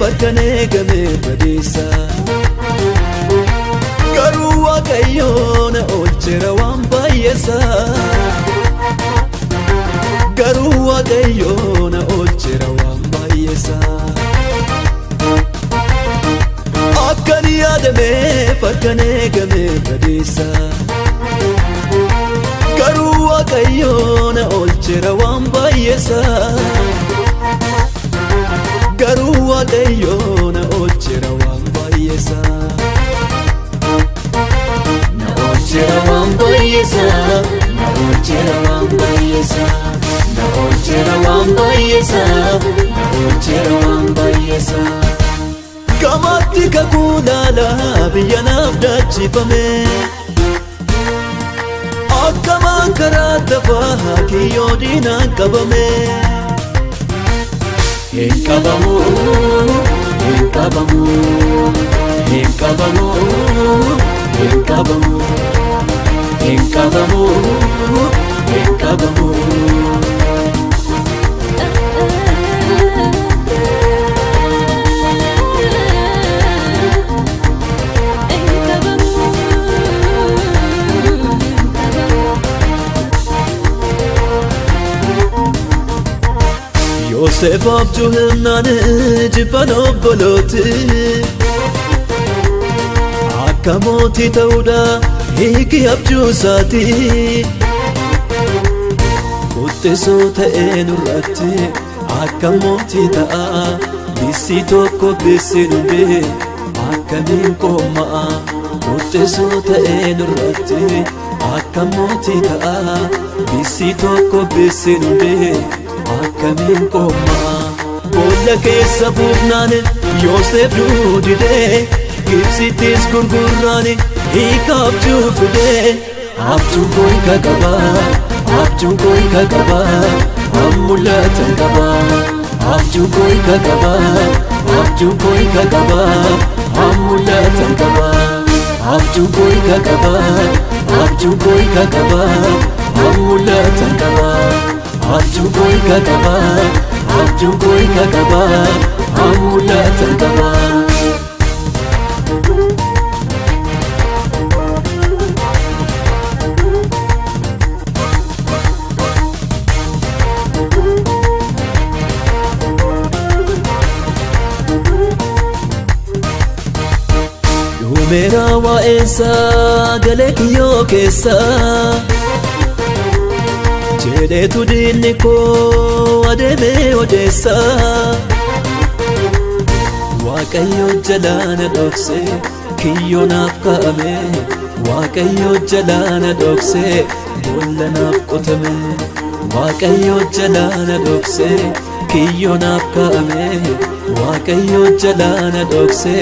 kan eegame badeessa garuu waaqayyoo na oolcheera waan baay'eessa garuu waaqayyoo na oolcheera waan baay'eessa akkan yaadameef akkan eegame badeessa garuu waaqayyoo Na oolcheera waan baay'eessa. Na oolcheera waan baay'eessa. Na oolcheera waan baay'eessa. Na oolcheera waan baay'eessa. Kamaatti kakuu laalaa biyya naaf daachifame. Akkamaan karaa tafaa kiyyoo diinaan qabame. Hin qabamu. Hin qabamu. Hin qabamu. Hin qabamu. Hin qabamu. Hin qabamu. Yoosef Akka mootii ta'uudha hiiki abjuu isaati. Quxxisoo ta'ee nurratti akka mootii ta'a. Bissi tokko bissi dhumbe akkamiin koomma'a. Quxxisoo ta'ee nurratti akka mootii ta'a. Bissi tokko bissi dhumbe akkamiin koomma'a. Boolla keessa buufnaan Yoosef duudidee. Hepsi tez gurgurane Ek aap chuf de Aap tu koi ka gaba Aap tu koi ka gaba Hum mulatan gaba Aap tu koi ka gaba Aap tu koi ka gaba Hum mulatan gaba Aap tu koi ka gaba Aap tu koi ka gaba Hum mulatan gaba Aap tu koi ka gaba Aap tu koi ka gaba Hum mulatan gaba Dhumeera waa'eensaa galee kiyyoo keessa jedheetu diinni koo adeemee odeessa Waaqayyo jalaana dhokse kiyyoo naaf kaa'ame Waaqayyo jalaana dhokse boolla naaf qotame Waaqayyo jalaana dhokse kiyyoo naaf kaa'ame Waaqayyo jalaana dhokse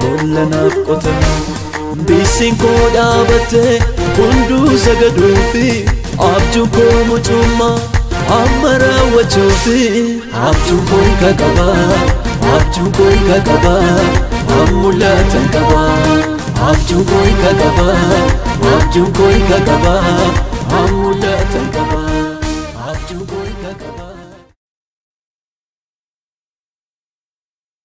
boolla naaf qotame Biisiin koo dhaabatte hunduu sagaduufi abjuun koo mucummaa amma raawwachuufi. Abjuun koo hiika qaba abjuun koo hiika qaba mul'ata qaba. Abjuun koo hiika qaba abjuun koo hiika qaba mul'ata qaba.